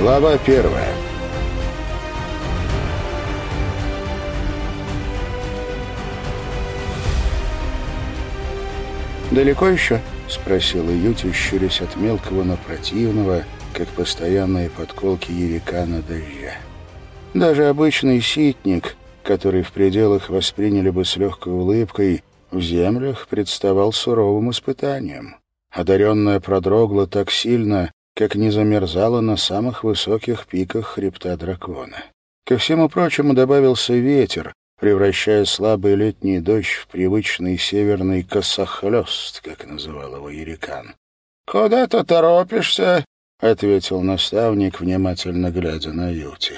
Глава первая. «Далеко еще?» — спросила Юти, щурясь от мелкого, но противного, как постоянные подколки ярикана дождя. Даже обычный ситник, который в пределах восприняли бы с легкой улыбкой, в землях представал суровым испытанием. Одаренная продрогла так сильно, как не замерзала на самых высоких пиках хребта дракона. Ко всему прочему добавился ветер, превращая слабый летний дождь в привычный северный косохлёст, как называл его Ерикан. «Куда ты торопишься?» — ответил наставник, внимательно глядя на Юти.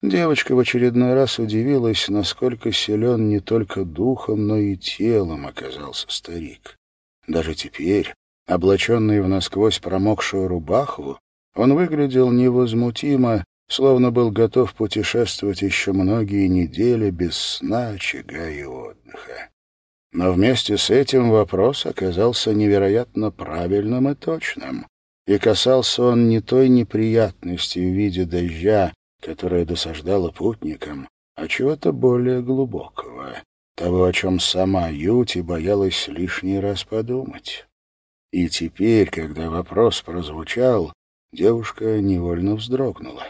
Девочка в очередной раз удивилась, насколько силен не только духом, но и телом оказался старик. Даже теперь, облаченный в насквозь промокшую рубаху, он выглядел невозмутимо, словно был готов путешествовать еще многие недели без сна, очага и отдыха. Но вместе с этим вопрос оказался невероятно правильным и точным, и касался он не той неприятности в виде дождя, которая досаждала путникам, а чего-то более глубокого, того, о чем сама Юти боялась лишний раз подумать. И теперь, когда вопрос прозвучал, девушка невольно вздрогнула.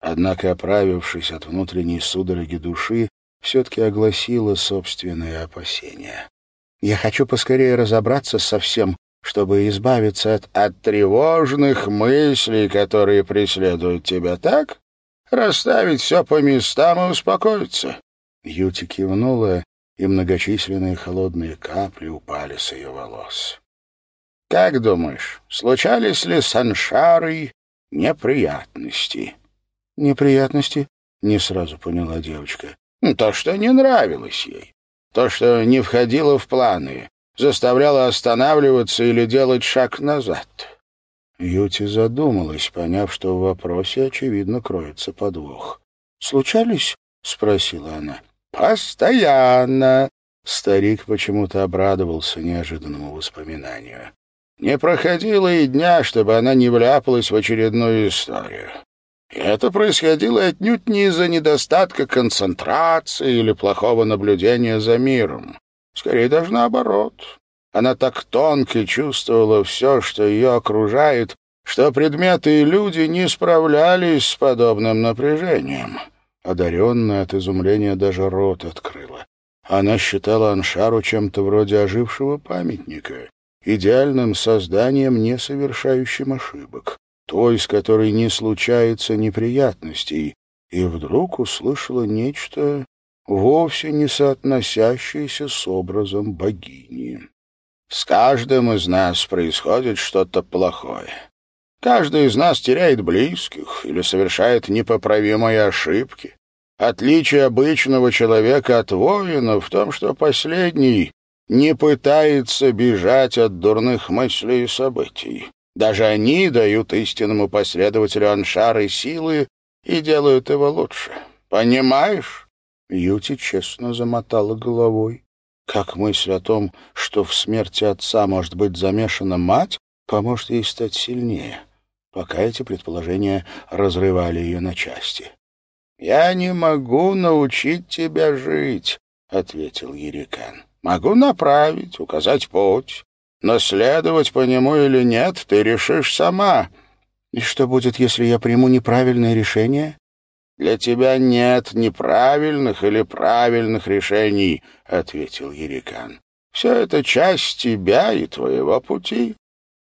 Однако, оправившись от внутренней судороги души, все-таки огласила собственные опасения. «Я хочу поскорее разобраться со всем, чтобы избавиться от, от тревожных мыслей, которые преследуют тебя, так? Расставить все по местам и успокоиться». Юти кивнула, и многочисленные холодные капли упали с ее волос. «Как думаешь, случались ли с Аншарой неприятности?» «Неприятности?» — не сразу поняла девочка. «Ну, «То, что не нравилось ей. То, что не входило в планы, заставляло останавливаться или делать шаг назад». Юти задумалась, поняв, что в вопросе, очевидно, кроется подвох. «Случались?» — спросила она. «Постоянно!» Старик почему-то обрадовался неожиданному воспоминанию. «Не проходило и дня, чтобы она не вляпалась в очередную историю. И это происходило отнюдь не из-за недостатка концентрации или плохого наблюдения за миром. Скорее даже наоборот. Она так тонко чувствовала все, что ее окружает, что предметы и люди не справлялись с подобным напряжением. Одаренная от изумления даже рот открыла. Она считала Аншару чем-то вроде ожившего памятника, идеальным созданием, не совершающим ошибок той, с которой не случается неприятностей, и вдруг услышала нечто, вовсе не соотносящееся с образом богини. «С каждым из нас происходит что-то плохое. Каждый из нас теряет близких или совершает непоправимые ошибки. Отличие обычного человека от воина в том, что последний не пытается бежать от дурных мыслей и событий. Даже они дают истинному последователю Аншары силы и делают его лучше. Понимаешь?» Юти честно замотала головой. Как мысль о том, что в смерти отца может быть замешана мать, поможет ей стать сильнее, пока эти предположения разрывали ее на части. «Я не могу научить тебя жить», — ответил Ерикан. «Могу направить, указать путь, но следовать по нему или нет, ты решишь сама. И что будет, если я приму неправильное решение? Для тебя нет неправильных или правильных решений, ответил Ерикан. Все это часть тебя и твоего пути.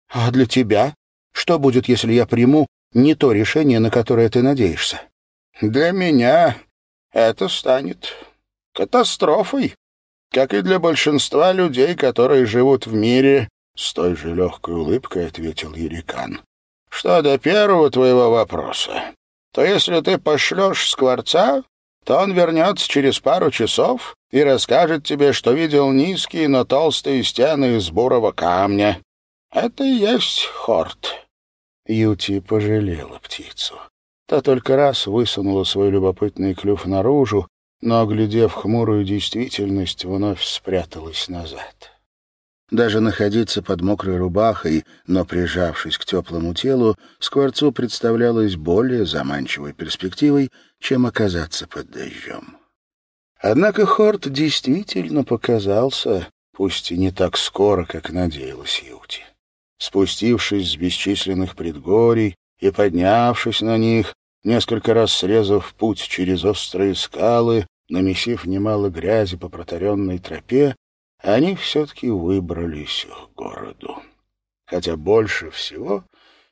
А для тебя? Что будет, если я приму не то решение, на которое ты надеешься? Для меня это станет катастрофой, как и для большинства людей, которые живут в мире, с той же легкой улыбкой ответил Ерикан. Что до первого твоего вопроса, то если ты пошлешь скворца, то он вернется через пару часов и расскажет тебе, что видел низкие, но толстые стены из бурого камня. Это и есть хорт. Юти пожалела птицу. Та только раз высунула свой любопытный клюв наружу, но, оглядев хмурую действительность, вновь спряталась назад. Даже находиться под мокрой рубахой, но прижавшись к теплому телу, Скворцу представлялось более заманчивой перспективой, чем оказаться под дождем. Однако Хорт действительно показался, пусть и не так скоро, как надеялась Юти. Спустившись с бесчисленных предгорий и поднявшись на них, несколько раз срезав путь через острые скалы, намесив немало грязи по протаренной тропе, они все-таки выбрались к городу. Хотя больше всего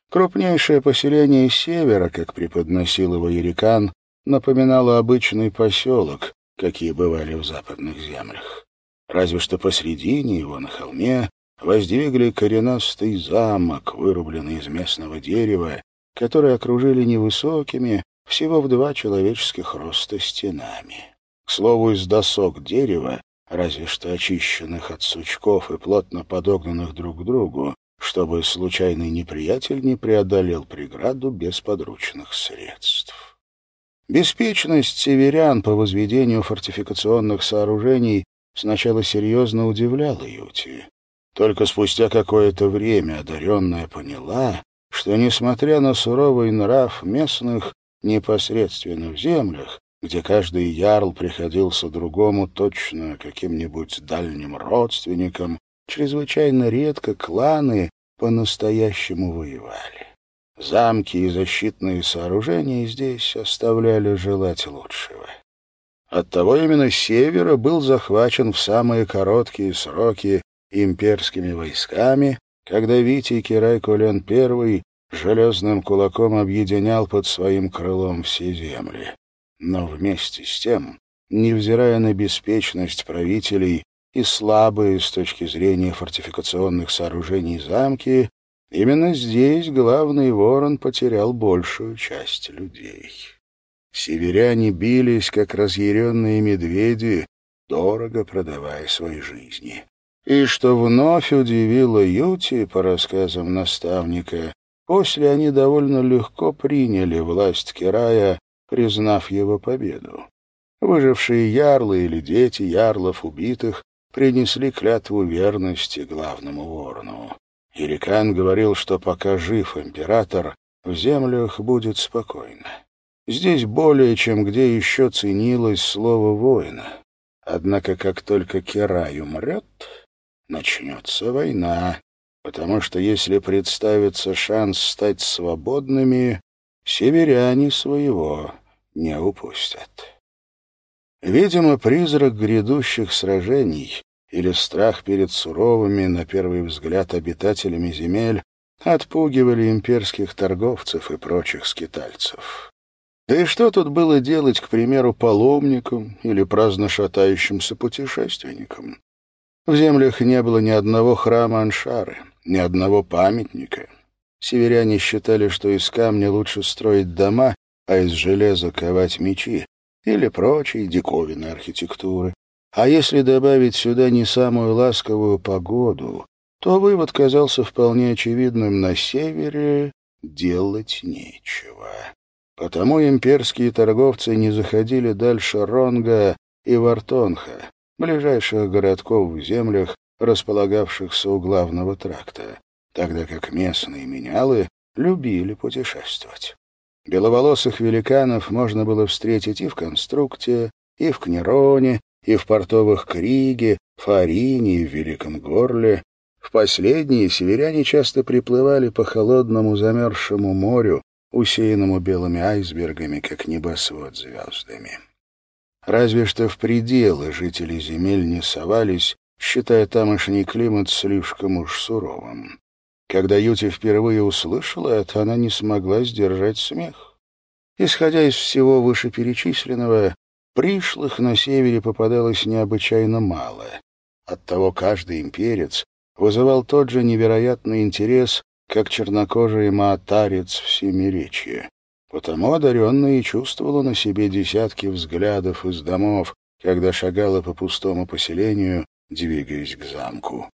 крупнейшее поселение севера, как преподносил его Ерикан, напоминало обычный поселок, какие бывали в западных землях. Разве что посредине его на холме воздвигли коренастый замок, вырубленный из местного дерева, который окружили невысокими, всего в два человеческих роста стенами. К слову, из досок дерева разве что очищенных от сучков и плотно подогнанных друг к другу, чтобы случайный неприятель не преодолел преграду без подручных средств. Беспечность северян по возведению фортификационных сооружений сначала серьезно удивляла Юти. Только спустя какое-то время одаренная поняла, что, несмотря на суровый нрав местных непосредственно в землях, где каждый ярл приходился другому точно каким-нибудь дальним родственникам, чрезвычайно редко кланы по-настоящему воевали. Замки и защитные сооружения здесь оставляли желать лучшего. Оттого именно севера был захвачен в самые короткие сроки имперскими войсками, когда Витий Кирай Кулен I железным кулаком объединял под своим крылом все земли. Но вместе с тем, невзирая на беспечность правителей и слабые с точки зрения фортификационных сооружений замки, именно здесь главный ворон потерял большую часть людей. Северяне бились, как разъяренные медведи, дорого продавая свои жизни. И что вновь удивило Юти, по рассказам наставника, после они довольно легко приняли власть Кирая признав его победу. Выжившие ярлы или дети ярлов убитых принесли клятву верности главному ворону. Ирикан говорил, что пока жив император, в землях будет спокойно. Здесь более чем где еще ценилось слово воина. Однако как только Керай умрет, начнется война, потому что если представится шанс стать свободными, северяне своего не упустят. Видимо, призрак грядущих сражений или страх перед суровыми, на первый взгляд, обитателями земель отпугивали имперских торговцев и прочих скитальцев. Да и что тут было делать, к примеру, паломникам или праздно шатающимся путешественникам? В землях не было ни одного храма Аншары, ни одного памятника. Северяне считали, что из камня лучше строить дома, а из железа ковать мечи или прочие диковинные архитектуры. А если добавить сюда не самую ласковую погоду, то вывод казался вполне очевидным. На севере делать нечего. Потому имперские торговцы не заходили дальше Ронга и Вартонха, ближайших городков в землях, располагавшихся у главного тракта тогда как местные менялы любили путешествовать. Беловолосых великанов можно было встретить и в Конструкте, и в Кнероне, и в портовых Криге, Фарине и в Великом Горле. В последние северяне часто приплывали по холодному замерзшему морю, усеянному белыми айсбергами, как небосвод звездами. Разве что в пределы жители земель не совались, считая тамошний климат слишком уж суровым. Когда Юти впервые услышала это, она не смогла сдержать смех. Исходя из всего вышеперечисленного, пришлых на севере попадалось необычайно мало. Оттого каждый имперец вызывал тот же невероятный интерес, как чернокожий маатарец в Семиречье. Потому одаренная и чувствовала на себе десятки взглядов из домов, когда шагала по пустому поселению, двигаясь к замку.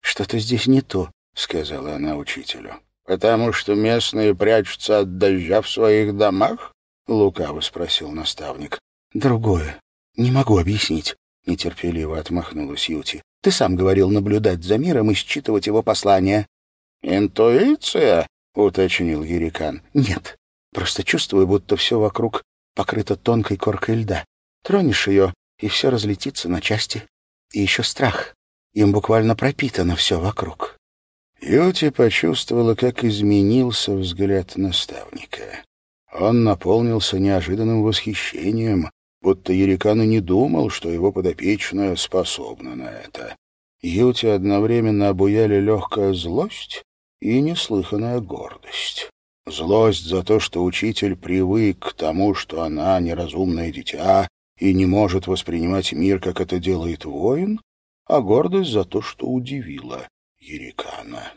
«Что-то здесь не то», — сказала она учителю. «Потому что местные прячутся от дождя в своих домах?» — лукаво спросил наставник. «Другое. Не могу объяснить», — нетерпеливо отмахнулась Юти. Ты сам говорил наблюдать за миром и считывать его послания». «Интуиция?» — уточнил Ерикан. «Нет, просто чувствую, будто все вокруг покрыто тонкой коркой льда. Тронешь ее, и все разлетится на части. И еще страх. Им буквально пропитано все вокруг». Юти почувствовала, как изменился взгляд наставника. Он наполнился неожиданным восхищением, будто Ерикан и не думал, что его подопечная способна на это. Юти одновременно обуяли легкая злость и неслыханная гордость. Злость за то, что учитель привык к тому, что она неразумное дитя и не может воспринимать мир, как это делает воин, а гордость за то, что удивила Ерикана.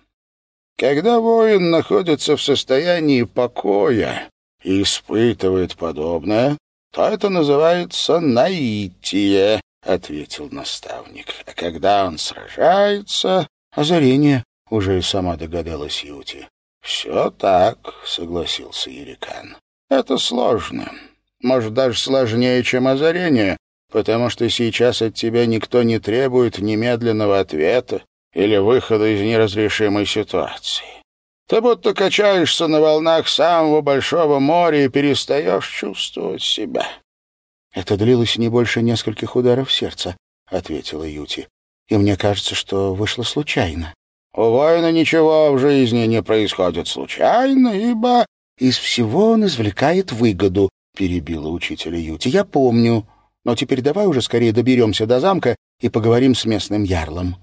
Когда воин находится в состоянии покоя и испытывает подобное, то это называется наитие, — ответил наставник. А когда он сражается... Озарение, — уже и сама догадалась Юти. — Все так, — согласился Ерикан. — Это сложно. Может, даже сложнее, чем озарение, потому что сейчас от тебя никто не требует немедленного ответа или выхода из неразрешимой ситуации. Ты будто качаешься на волнах самого большого моря и перестаешь чувствовать себя. — Это длилось не больше нескольких ударов сердца, — ответила Юти. — И мне кажется, что вышло случайно. — У воина ничего в жизни не происходит случайно, ибо... — Из всего он извлекает выгоду, — перебила учителя Юти. — Я помню. Но теперь давай уже скорее доберемся до замка и поговорим с местным ярлом.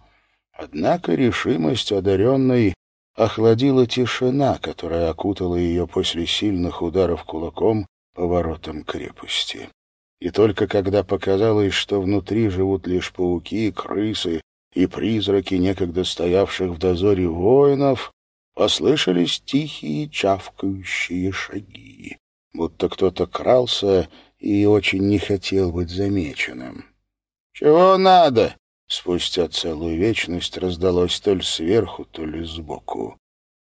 Однако решимость одаренной охладила тишина, которая окутала ее после сильных ударов кулаком по воротам крепости. И только когда показалось, что внутри живут лишь пауки, крысы и призраки некогда стоявших в дозоре воинов, послышались тихие чавкающие шаги, будто кто-то крался и очень не хотел быть замеченным. «Чего надо?» Спустя целую вечность раздалось то ли сверху, то ли сбоку.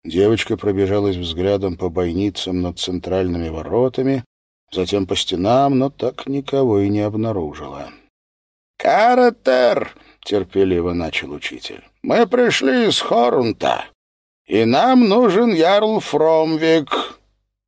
Девочка пробежалась взглядом по бойницам над центральными воротами, затем по стенам, но так никого и не обнаружила. «Каратер!» — терпеливо начал учитель. «Мы пришли из Хорунта, и нам нужен ярл Фромвик».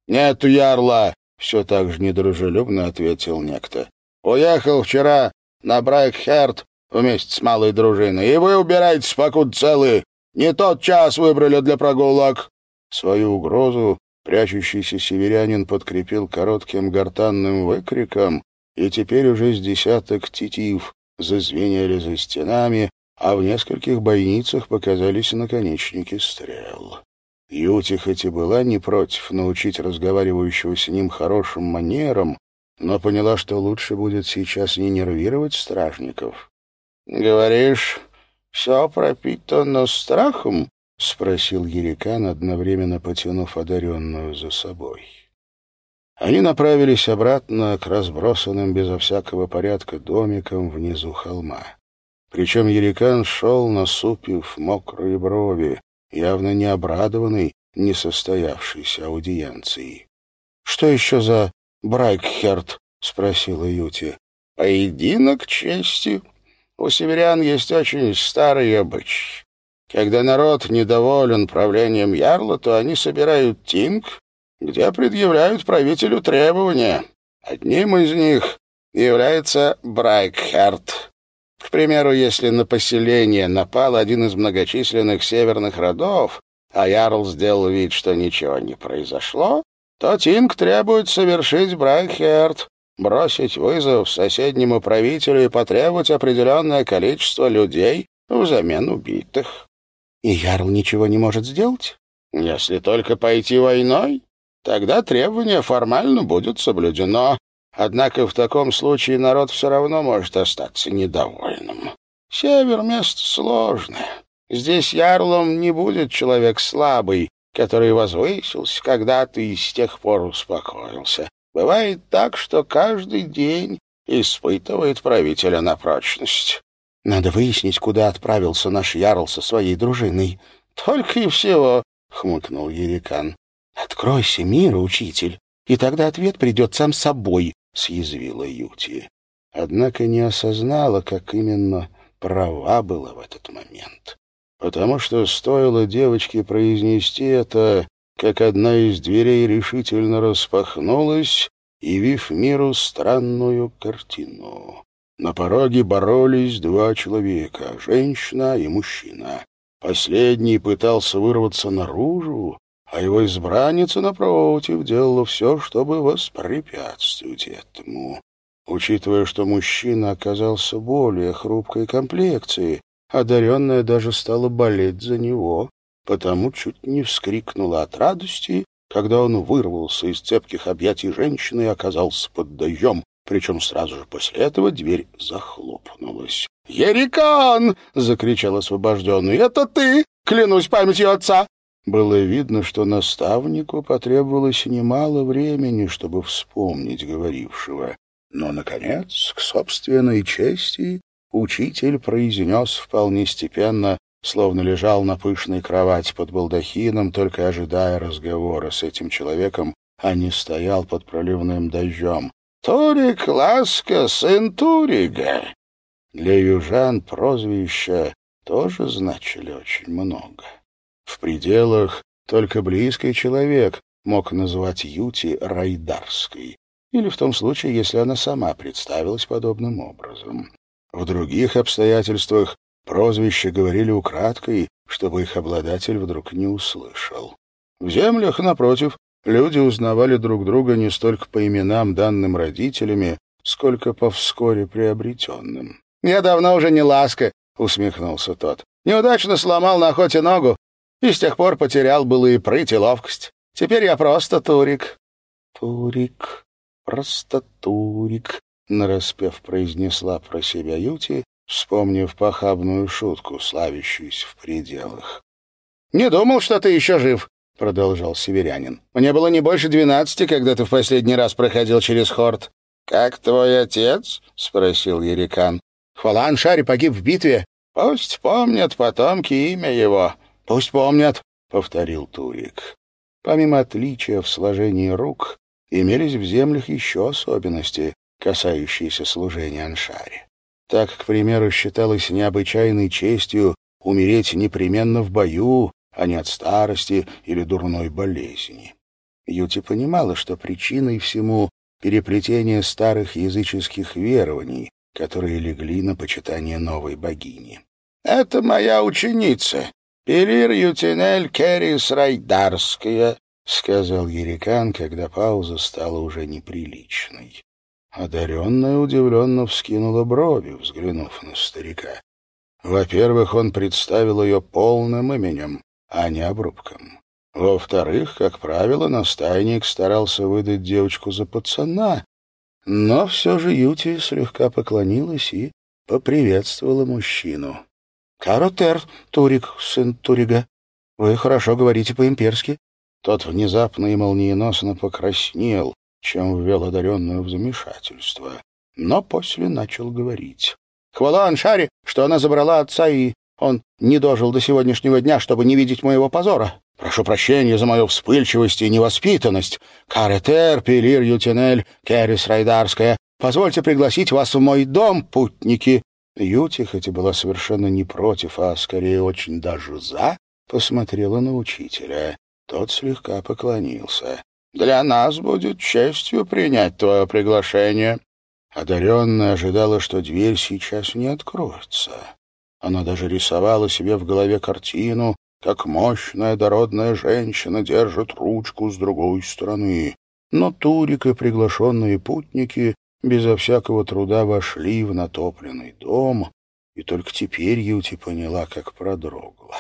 «Нету ярла!» — все так же недружелюбно ответил некто. «Уехал вчера на Брайкхерт вместе с малой дружиной, и вы убираетесь, покуда целы. Не тот час выбрали для прогулок». Свою угрозу прячущийся северянин подкрепил коротким гортанным выкриком, и теперь уже с десяток тетив зазвенели за стенами, а в нескольких бойницах показались наконечники стрел. Юти хоть и была не против научить разговаривающего с ним хорошим манерам, но поняла, что лучше будет сейчас не нервировать стражников, «Говоришь, все пропитано страхом?» — спросил Ерикан, одновременно потянув одаренную за собой. Они направились обратно к разбросанным безо всякого порядка домикам внизу холма. Причем Ерикан шел, насупив мокрые брови, явно не обрадованный несостоявшейся аудиенцией. — Что еще за Брайкхерт? — спросила Юти. — Поединок чести, у северян есть очень старый обычай. Когда народ недоволен правлением ярла, то они собирают тинг, где предъявляют правителю требования. Одним из них является Брайкхарт. К примеру, если на поселение напал один из многочисленных северных родов, а ярл сделал вид, что ничего не произошло, то Тинг требует совершить Брайкхерт, бросить вызов соседнему правителю и потребовать определенное количество людей взамен убитых. И Ярл ничего не может сделать? Если только пойти войной, тогда требование формально будет соблюдено. Однако в таком случае народ все равно может остаться недовольным. Север — место сложное. Здесь ярлом не будет человек слабый, который возвысился когда-то и с тех пор успокоился. Бывает так, что каждый день испытывает правителя на прочность. Надо выяснить, куда отправился наш Ярл со своей дружиной. Только и всего, — хмыкнул Ерикан. Откройся миру, учитель, и тогда ответ придет сам собой, — съязвила Юти. Однако не осознала, как именно права была в этот момент. Потому что стоило девочке произнести это, как одна из дверей решительно распахнулась, явив миру странную картину. На пороге боролись два человека — женщина и мужчина. Последний пытался вырваться наружу, а его избранница, напротив, делала все, чтобы воспрепятствовать этому. Учитывая, что мужчина оказался более хрупкой комплекции, одаренная даже стала болеть за него, потому чуть не вскрикнула от радости, когда он вырвался из цепких объятий женщины и оказался под дождем, причем сразу же после этого дверь захлопнулась. «Ерикан!» — закричал освобожденный. «Это ты! Клянусь памятью отца!» Было видно, что наставнику потребовалось немало времени, чтобы вспомнить говорившего. Но, наконец, к собственной чести, учитель произнес вполне степенно, словно лежал на пышной кровати под балдахином, только ожидая разговора с этим человеком, а не стоял под проливным дождем. «Турик Ласка, сын Турига!» Для южан прозвища тоже значили очень много. В пределах только близкий человек мог называть Юти Райдарской, или в том случае, если она сама представилась подобным образом. В других обстоятельствах прозвища говорили украдкой, чтобы их обладатель вдруг не услышал. В землях, напротив, люди узнавали друг друга не столько по именам, данным родителями, сколько по вскоре приобретенным. «Я давно уже не ласка», — усмехнулся тот. «Неудачно сломал на охоте ногу, и с тех пор потерял было и прыть, и ловкость. Теперь я просто Турик». «Турик», «Просто Турик», — нараспев произнесла про себя Юти, вспомнив похабную шутку, славящуюся в пределах. «Не думал, что ты еще жив», — продолжал северянин. «Мне было не больше двенадцати, когда ты в последний раз проходил через Хорт». «Как твой отец?» — спросил Ерикан. «Хвала Аншаре погиб в битве. Пусть помнят потомки имя его». «Пусть помнят», — повторил Турик. Помимо отличия в сложении рук, имелись в землях еще особенности, касающиеся служения Аншаре. Так, к примеру, считалось необычайной честью умереть непременно в бою, а не от старости или дурной болезни. Юти понимала, что причиной всему переплетение старых языческих верований, которые легли на почитание новой богини. «Это моя ученица, Пелир Ютинель Керрис Райдарская», — сказал Ерикан, когда пауза стала уже неприличной. Одаренная удивленно вскинула брови, взглянув на старика. Во-первых, он представил ее полным именем, а не обрубком. Во-вторых, как правило, настайник старался выдать девочку за пацана, но все же Юти слегка поклонилась и поприветствовала мужчину. — Каротер, Турик, сын Турига, вы хорошо говорите по-имперски. Тот внезапно и молниеносно покраснел, чем ввел одаренную в замешательство, но после начал говорить. «Хвала Аншаре, что она забрала отца, и он не дожил до сегодняшнего дня, чтобы не видеть моего позора. Прошу прощения за мою вспыльчивость и невоспитанность. Каретер, Пелир, Ютинель, Керрис Райдарская, позвольте пригласить вас в мой дом, путники». Юти, хоть и была совершенно не против, а скорее очень даже за, посмотрела на учителя. Тот слегка поклонился. «Для нас будет честью принять твое приглашение». Одаренная ожидала, что дверь сейчас не откроется. Она даже рисовала себе в голове картину, как мощная дородная женщина держит ручку с другой стороны. Но Турик и приглашенные путники безо всякого труда вошли в натопленный дом, и только теперь Юти поняла, как продрогла.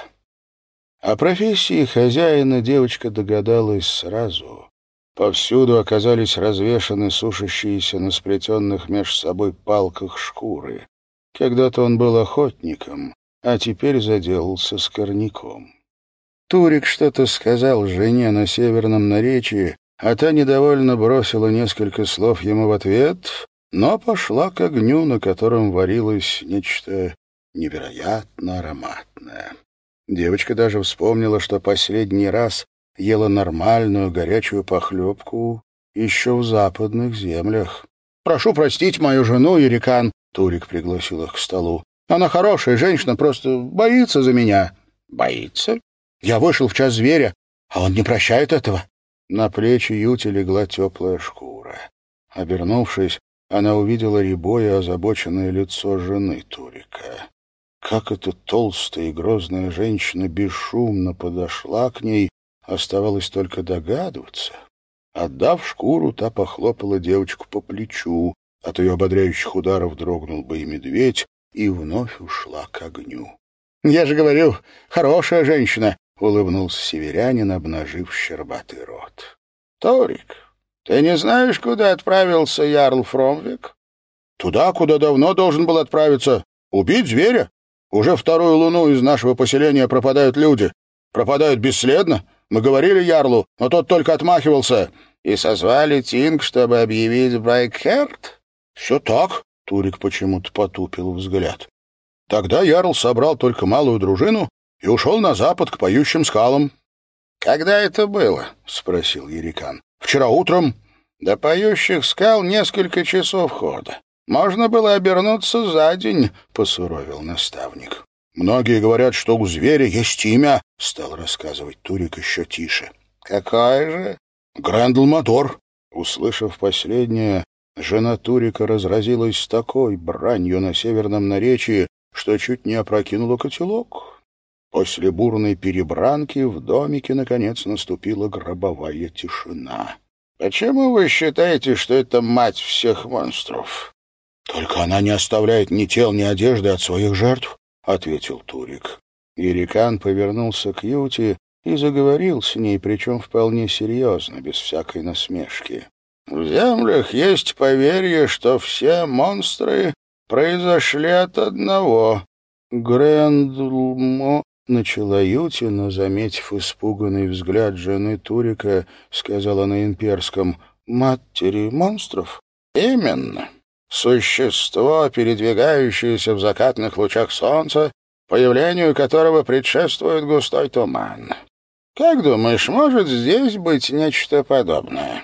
О профессии хозяина девочка догадалась сразу. Повсюду оказались развешаны сушащиеся на сплетенных меж собой палках шкуры. Когда-то он был охотником, а теперь заделался скорняком. Турик что-то сказал жене на северном наречии, а та недовольно бросила несколько слов ему в ответ, но пошла к огню, на котором варилось нечто невероятно ароматное. Девочка даже вспомнила, что последний раз ела нормальную горячую похлебку еще в западных землях. «Прошу простить мою жену, Ирикан», — Турик пригласил их к столу. Она хорошая женщина, просто боится за меня». «Боится?» «Я вышел в час зверя, а он не прощает этого». На плечи Юти легла теплая шкура. Обернувшись, она увидела рябое озабоченное лицо жены Турика. Как эта толстая и грозная женщина бесшумно подошла к ней, оставалось только догадываться. Отдав шкуру, та похлопала девочку по плечу. От ее ободряющих ударов дрогнул бы и медведь, и вновь ушла к огню. — Я же говорю, хорошая женщина! — улыбнулся северянин, обнажив щербатый рот. — Торик, ты не знаешь, куда отправился Ярл Фромвик? — Туда, куда давно должен был отправиться. Убить зверя? Уже вторую луну из нашего поселения пропадают люди. Пропадают бесследно. Мы говорили Ярлу, но тот только отмахивался. И созвали Тинг, чтобы объявить Брайкхерт? — Все так, — Турик почему-то потупил взгляд. Тогда Ярл собрал только малую дружину и ушел на запад к поющим скалам. — Когда это было? — спросил Ерикан. — Вчера утром. До поющих скал несколько часов хода. Можно было обернуться за день, — посуровил наставник. — Многие говорят, что у зверя есть имя, — стал рассказывать Турик еще тише. — Какое же? — Грэндл Мотор. Услышав последнее, жена Турика разразилась с такой бранью на северном наречии, что чуть не опрокинула котелок. После бурной перебранки в домике, наконец, наступила гробовая тишина. «Почему вы считаете, что это мать всех монстров?» «Только она не оставляет ни тел, ни одежды от своих жертв», — ответил Турик. Ирикан повернулся к Юте и заговорил с ней, причем вполне серьезно, без всякой насмешки. «В землях есть поверье, что все монстры произошли от одного. Грэндлмо Начала Ютина, заметив испуганный взгляд жены Турика, сказала на имперском «Матери монстров?» «Именно. Существо, передвигающееся в закатных лучах солнца, появлению которого предшествует густой туман. Как думаешь, может здесь быть нечто подобное?»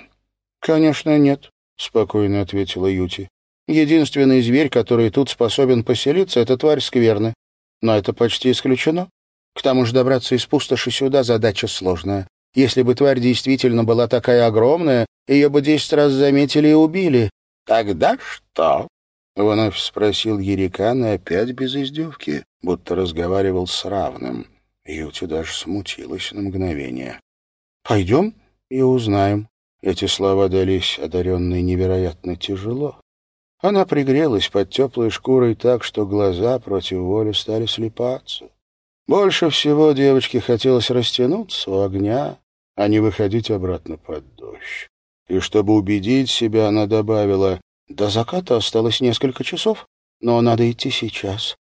«Конечно, нет», — спокойно ответила Юти. «Единственный зверь, который тут способен поселиться, — это тварь скверны. Но это почти исключено. К тому же добраться из пустоши сюда задача сложная. Если бы тварь действительно была такая огромная, ее бы десять раз заметили и убили. — Тогда что? — вновь спросил Ерикан и опять без издевки, будто разговаривал с равным. Юти даже смутилась на мгновение. — Пойдем и узнаем. Эти слова дались одаренной невероятно тяжело. Она пригрелась под теплой шкурой так, что глаза против воли стали слепаться. Больше всего девочке хотелось растянуться у огня, а не выходить обратно под дождь. И чтобы убедить себя, она добавила, «До заката осталось несколько часов, но надо идти сейчас.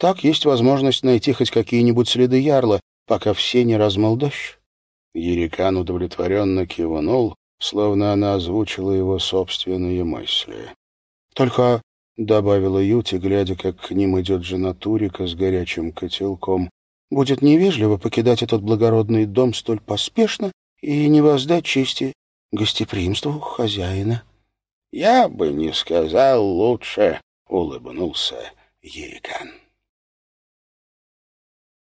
Так есть возможность найти хоть какие-нибудь следы ярла, пока все не размыл дождь». Ерикан удовлетворенно кивнул, словно она озвучила его собственные мысли. «Только», — добавила Юти, глядя, как к ним идет жена Турика с горячим котелком, Будет невежливо покидать этот благородный дом столь поспешно и не воздать чести гостеприимству хозяина. — Я бы не сказал лучше, — улыбнулся Ерикан.